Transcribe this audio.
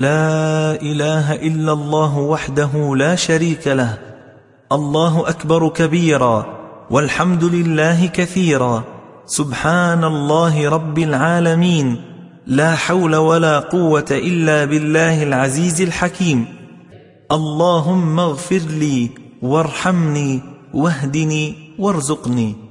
لا إله إلا الله وحده لا شريك له. الله أكبر كبيرا والحمد لله كثيرا. سبحان الله رب العالمين. لا حول ولا قوة إلا بالله العزيز الحكيم. اللهم اغفر لي وارحمني واهدني وارزقني.